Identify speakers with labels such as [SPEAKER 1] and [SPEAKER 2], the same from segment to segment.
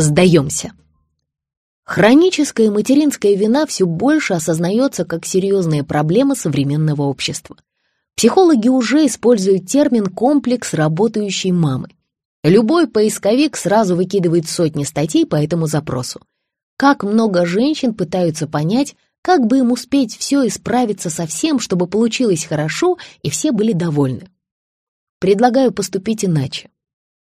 [SPEAKER 1] Сдаемся. Хроническая материнская вина все больше осознается как серьезная проблема современного общества. Психологи уже используют термин «комплекс работающей мамы». Любой поисковик сразу выкидывает сотни статей по этому запросу. Как много женщин пытаются понять, как бы им успеть все и справиться со всем, чтобы получилось хорошо и все были довольны. Предлагаю поступить иначе.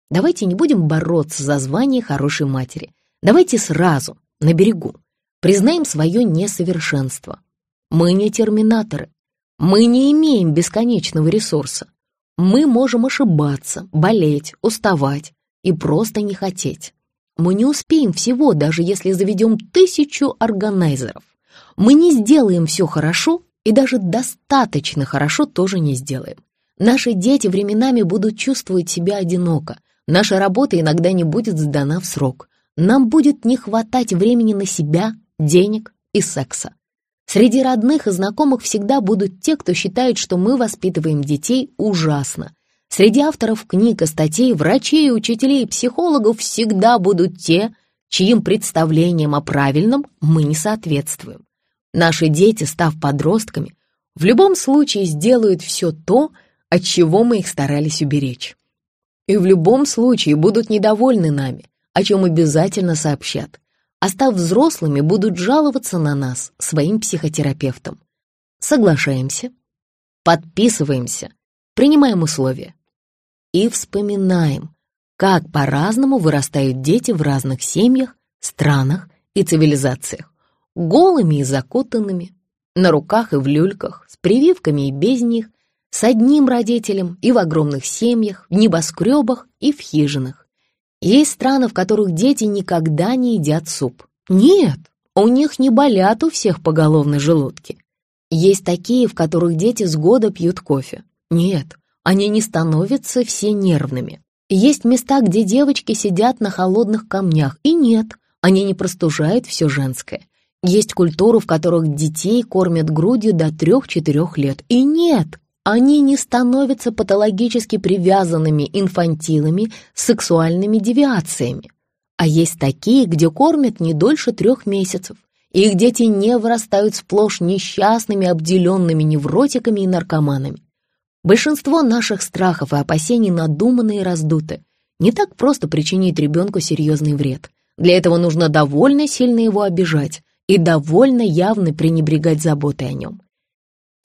[SPEAKER 1] Давайте не будем бороться за звание хорошей матери. Давайте сразу, на берегу, признаем свое несовершенство. Мы не терминаторы. Мы не имеем бесконечного ресурса. Мы можем ошибаться, болеть, уставать и просто не хотеть. Мы не успеем всего, даже если заведем тысячу органайзеров. Мы не сделаем все хорошо и даже достаточно хорошо тоже не сделаем. Наши дети временами будут чувствовать себя одиноко. Наша работа иногда не будет сдана в срок. Нам будет не хватать времени на себя, денег и секса. Среди родных и знакомых всегда будут те, кто считает, что мы воспитываем детей ужасно. Среди авторов книг и статей, врачей, учителей и психологов всегда будут те, чьим представлениям о правильном мы не соответствуем. Наши дети, став подростками, в любом случае сделают все то, от чего мы их старались уберечь. И в любом случае будут недовольны нами, о чем обязательно сообщат. А став взрослыми, будут жаловаться на нас своим психотерапевтам. Соглашаемся, подписываемся, принимаем условия. И вспоминаем, как по-разному вырастают дети в разных семьях, странах и цивилизациях, голыми и закутанными, на руках и в люльках, с прививками и без них, с одним родителем и в огромных семьях, в небоскребах и в хижинах. Есть страны, в которых дети никогда не едят суп. Нет, у них не болят у всех поголовно желудки. Есть такие, в которых дети с года пьют кофе. Нет, они не становятся все нервными. Есть места, где девочки сидят на холодных камнях. И нет, они не простужают все женское. Есть культуры, в которых детей кормят грудью до 3-4 лет. И нет, они не становятся патологически привязанными инфантилами с сексуальными девиациями. А есть такие, где кормят не дольше трех месяцев. Их дети не вырастают сплошь несчастными, обделенными невротиками и наркоманами. Большинство наших страхов и опасений надуманы и раздуты. Не так просто причинить ребенку серьезный вред. Для этого нужно довольно сильно его обижать и довольно явно пренебрегать заботой о нем.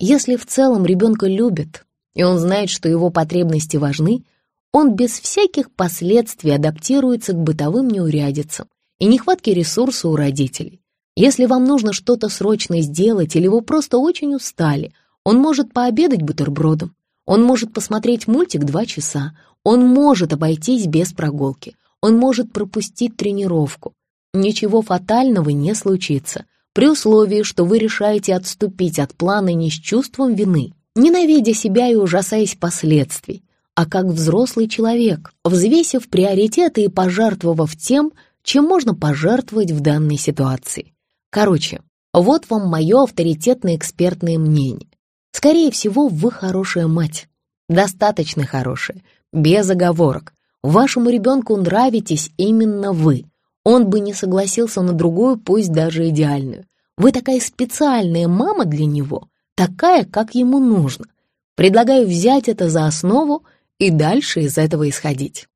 [SPEAKER 1] Если в целом ребенка любят, и он знает, что его потребности важны, он без всяких последствий адаптируется к бытовым неурядицам и нехватке ресурса у родителей. Если вам нужно что-то срочно сделать или вы просто очень устали, он может пообедать бутербродом, он может посмотреть мультик два часа, он может обойтись без прогулки, он может пропустить тренировку. Ничего фатального не случится, при условии, что вы решаете отступить от плана не с чувством вины, ненавидя себя и ужасаясь последствий, а как взрослый человек, взвесив приоритеты и пожертвовав тем, чем можно пожертвовать в данной ситуации. Короче, вот вам мое авторитетное экспертное мнение. Скорее всего, вы хорошая мать. Достаточно хорошая, без оговорок. Вашему ребенку нравитесь именно вы. Он бы не согласился на другую, пусть даже идеальную. Вы такая специальная мама для него, такая, как ему нужно. Предлагаю взять это за основу и дальше из этого исходить.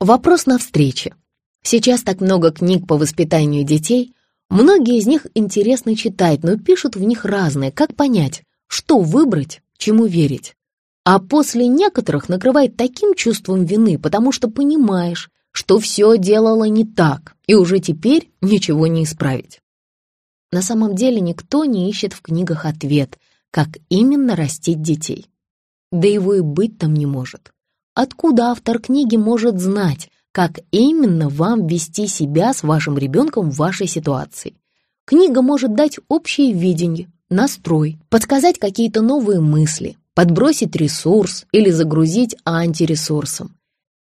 [SPEAKER 1] Вопрос на встрече. Сейчас так много книг по воспитанию детей. Многие из них интересно читать, но пишут в них разное. Как понять, что выбрать, чему верить? А после некоторых накрывает таким чувством вины, потому что понимаешь, что все делала не так, и уже теперь ничего не исправить. На самом деле никто не ищет в книгах ответ, как именно растить детей. Да его и быть там не может. Откуда автор книги может знать, как именно вам вести себя с вашим ребенком в вашей ситуации? Книга может дать общее видение, настрой, подсказать какие-то новые мысли, подбросить ресурс или загрузить антиресурсом.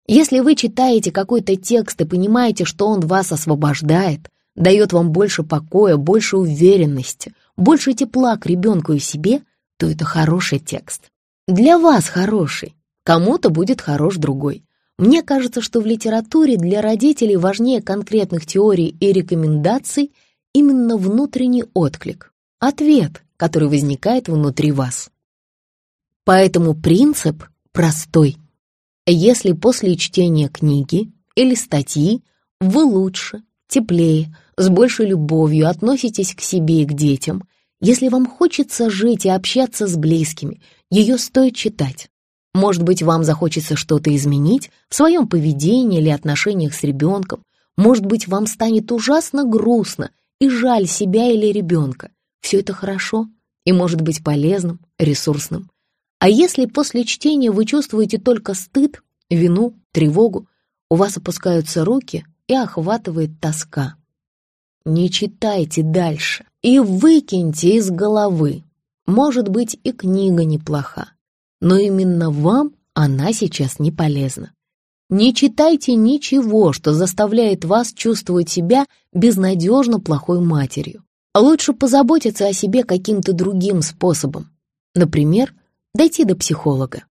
[SPEAKER 1] Если вы читаете какой-то текст и понимаете, что он вас освобождает, дает вам больше покоя, больше уверенности, больше тепла к ребенку и себе, то это хороший текст. Для вас хороший, кому-то будет хорош другой. Мне кажется, что в литературе для родителей важнее конкретных теорий и рекомендаций именно внутренний отклик, ответ, который возникает внутри вас. Поэтому принцип простой. Если после чтения книги или статьи вы лучше, теплее, с большей любовью относитесь к себе и к детям, если вам хочется жить и общаться с близкими, ее стоит читать. Может быть, вам захочется что-то изменить в своем поведении или отношениях с ребенком. Может быть, вам станет ужасно грустно и жаль себя или ребенка. Все это хорошо и может быть полезным, ресурсным. А если после чтения вы чувствуете только стыд, вину, тревогу, у вас опускаются руки и охватывает тоска. Не читайте дальше и выкиньте из головы. Может быть, и книга неплоха, но именно вам она сейчас не полезна. Не читайте ничего, что заставляет вас чувствовать себя безнадежно плохой матерью. Лучше позаботиться о себе каким-то другим способом. Например, дойти до психолога.